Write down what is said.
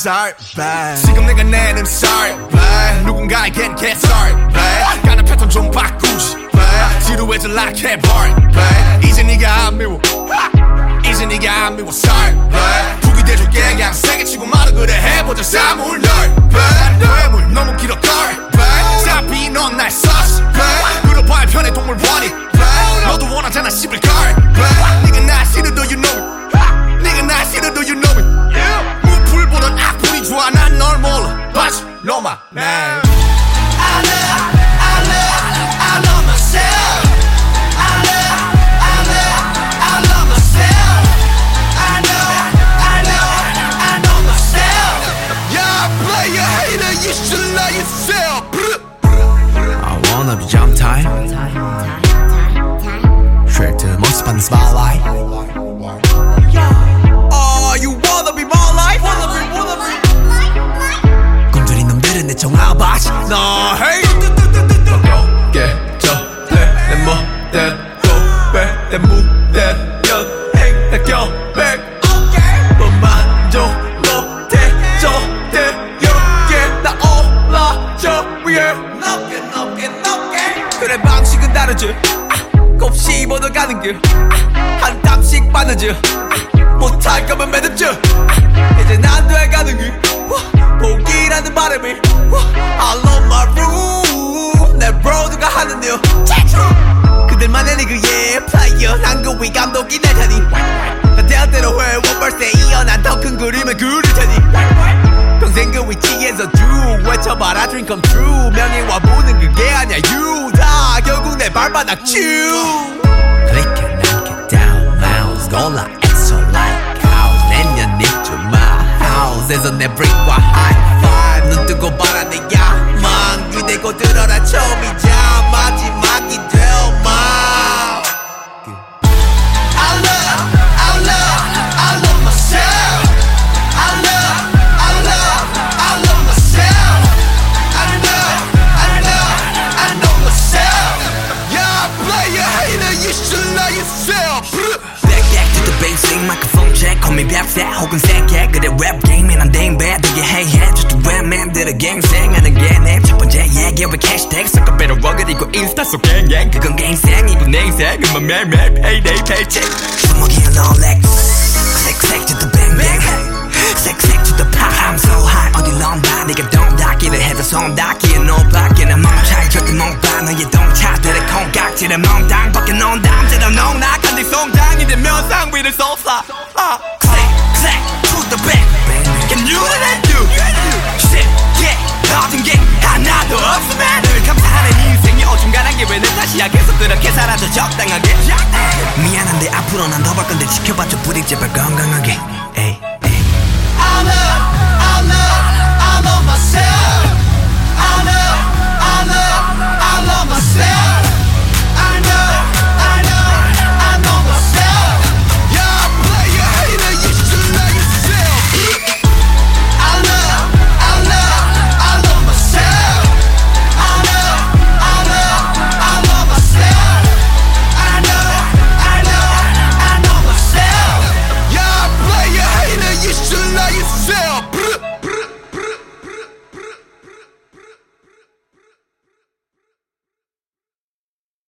sorry bye. 지금 내가 내는 sorry bye. 누군가에겐 get sorry bye. 가는 패턴 좀 바꾸지 bye. 지루해져 like 해버린 bye. 이제 네가 안 미워. 이제 네가 안 미워. Sorry bye. 북이 돼줄게 그냥 세게 치고 말아 그래. 해보자 사물 널 bye. 뇌물 너무 걸 you should love yourself I wanna be jump time. Straight to the most fun spotlight 높게 높게 높게 그래 방식은 다르지. 곱 씹어도 가는 길한 땀씩 빠르지. 못할 거면 매듭지. 이제 난 돼가는 길. 복이라는 바람이. I love my room. 내 브로드가 하는 일. 그들만의 리그의 플레이어 난그 위 감독이 될 테니. 대학대로 해. 원벌스에 이어 난 더 큰 그림을 그릴 외쳐봐라 dream come true 명예와 보는 그게 아니야 you 다 결국 내 발바닥 쭉 Click and knock it down mouse 골라 extra like house 내년 입주 my house에서 내 brick과 high five 벽세 혹은 세게 그래 랩 게임에 난 댕배 되게 해해 just rap man들의 갱생하는 게 내 첫 번째 얘기 왜 캐시태그 섞어 빼러 그리고 인스타 속 갱갱 그건 갱생이고 내 인생은 뭐 매일매일 payday paycheck. 주먹이 롤렉 색색 to the bang bang. 색색 to the pop. I'm so high. 어디 런다 네가 동 닫기를 해도 손 닫기에 노밖에 난 멈춰 절대 못봐. 너의 동차들의 콩깍지를 멍당 벗겨 놓은 담처럼 농락한 네 송장이 되면 상 위를 쏟아 click to the back Can you do yeah 모든 게 하나도 없으면 늘 감사하는 인생이 어중간한 게왜내 탓이야 계속 그렇게 살아도 적당하게. 미안한데 앞으로 난더볼 건데 지켜봐줘 부딪 제발 건강하게. 에이 에이 I love,